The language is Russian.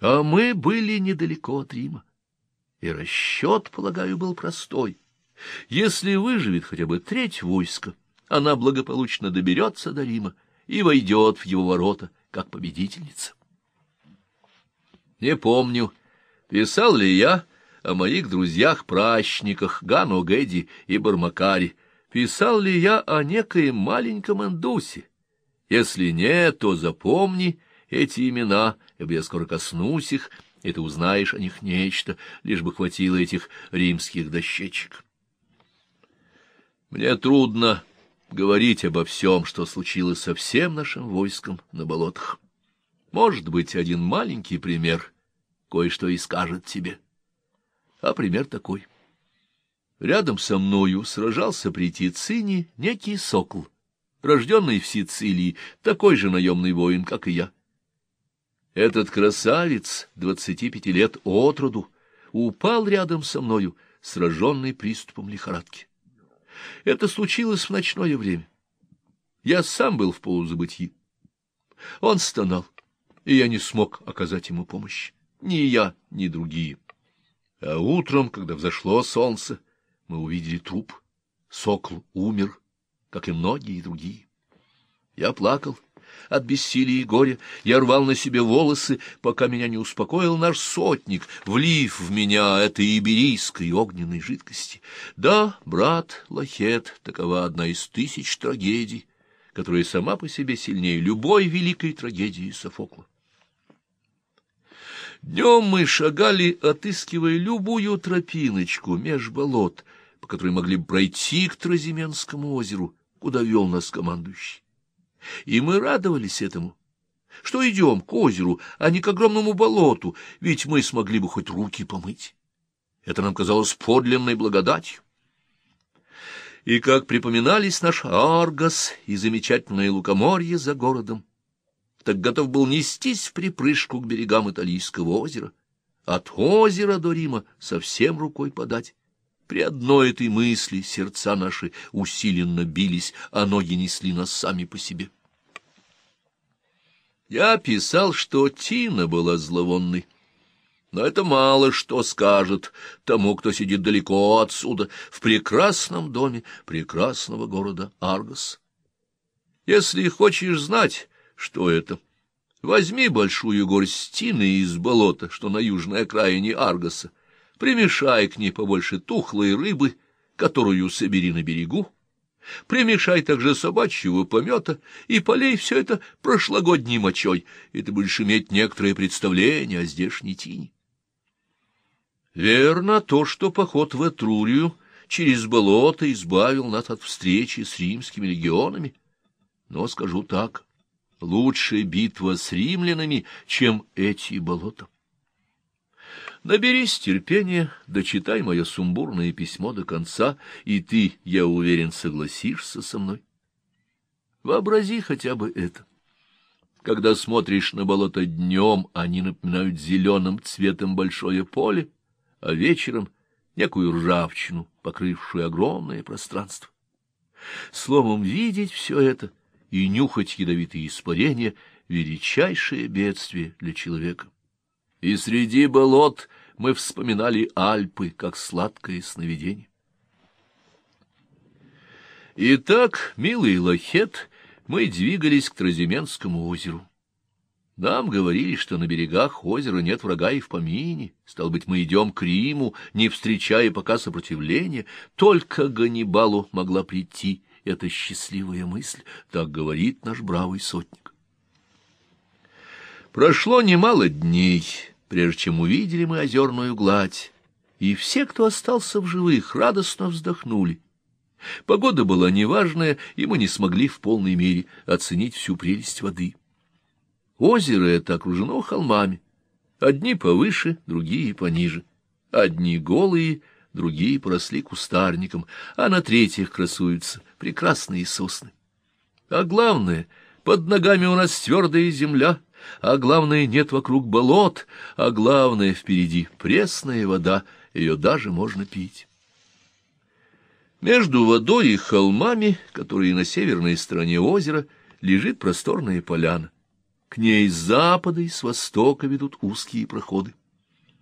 А мы были недалеко от Рима. И расчет, полагаю, был простой. Если выживет хотя бы треть войска, она благополучно доберется до Рима и войдет в его ворота как победительница. Не помню, писал ли я о моих друзьях-пращниках Гану Гэдди и Бармакаре, писал ли я о некоем маленьком индусе. Если нет, то запомни эти имена, ибо я скоро коснусь их, и ты узнаешь о них нечто, лишь бы хватило этих римских дощечек. Мне трудно говорить обо всем, что случилось со всем нашим войском на болотах. Может быть, один маленький пример кое-что и скажет тебе. А пример такой. Рядом со мною сражался при Тицине некий сокол, рожденный в Сицилии, такой же наемный воин, как и я. Этот красавец, двадцати пяти лет от роду, упал рядом со мною, сраженный приступом лихорадки. Это случилось в ночное время. Я сам был в полузабытии. Он стонал, и я не смог оказать ему помощь. Ни я, ни другие. А утром, когда взошло солнце, мы увидели труп. Сокол умер, как и многие другие. Я плакал от бессилия и горя, я рвал на себе волосы, пока меня не успокоил наш сотник, влив в меня этой иберийской огненной жидкости. Да, брат Лохет, такова одна из тысяч трагедий, которая сама по себе сильнее любой великой трагедии Софокла. Днем мы шагали, отыскивая любую тропиночку меж болот, по которой могли пройти к Тразименскому озеру, куда вел нас командующий. И мы радовались этому, что идем к озеру, а не к огромному болоту, ведь мы смогли бы хоть руки помыть. Это нам казалось подлинной благодатью. И как припоминались наш Аргос и замечательное лукоморье за городом, так готов был нестись в припрыжку к берегам Италийского озера. От озера до Рима совсем рукой подать. При одной этой мысли сердца наши усиленно бились, а ноги несли нас сами по себе. Я писал, что Тина была зловонной. Но это мало что скажет тому, кто сидит далеко отсюда, в прекрасном доме прекрасного города Аргос. Если хочешь знать, что это, возьми большую горсть тины из болота, что на южной окраине Аргоса, примешай к ней побольше тухлой рыбы, которую собери на берегу, Примешай также собачьего помета и полей все это прошлогодней мочой, и ты будешь иметь некоторое представление о здешней тине. Верно то, что поход в Этрурию через болото избавил нас от встречи с римскими легионами. Но скажу так, лучше битва с римлянами, чем эти болота. Наберись терпения, дочитай мое сумбурное письмо до конца, и ты, я уверен, согласишься со мной. Вообрази хотя бы это. Когда смотришь на болото днем, они напоминают зеленым цветом большое поле, а вечером — некую ржавчину, покрывшую огромное пространство. Словом, видеть все это и нюхать ядовитые испарения — величайшее бедствие для человека. И среди болот мы вспоминали Альпы, как сладкое сновидение. Итак, милый Лохет, мы двигались к Тразименскому озеру. Нам говорили, что на берегах озера нет врага и в помине. Стал быть, мы идем к Риму, не встречая пока сопротивления. Только Ганнибалу могла прийти эта счастливая мысль, так говорит наш бравый сотник. Прошло немало дней, прежде чем увидели мы озерную гладь, и все, кто остался в живых, радостно вздохнули. Погода была неважная, и мы не смогли в полной мере оценить всю прелесть воды. Озеро это окружено холмами, одни повыше, другие пониже, одни голые, другие поросли кустарником, а на третьих красуются прекрасные сосны. А главное, под ногами у нас твердая земля — а главное, нет вокруг болот, а главное, впереди пресная вода, ее даже можно пить. Между водой и холмами, которые на северной стороне озера, лежит просторная поляна. К ней с запада и с востока ведут узкие проходы.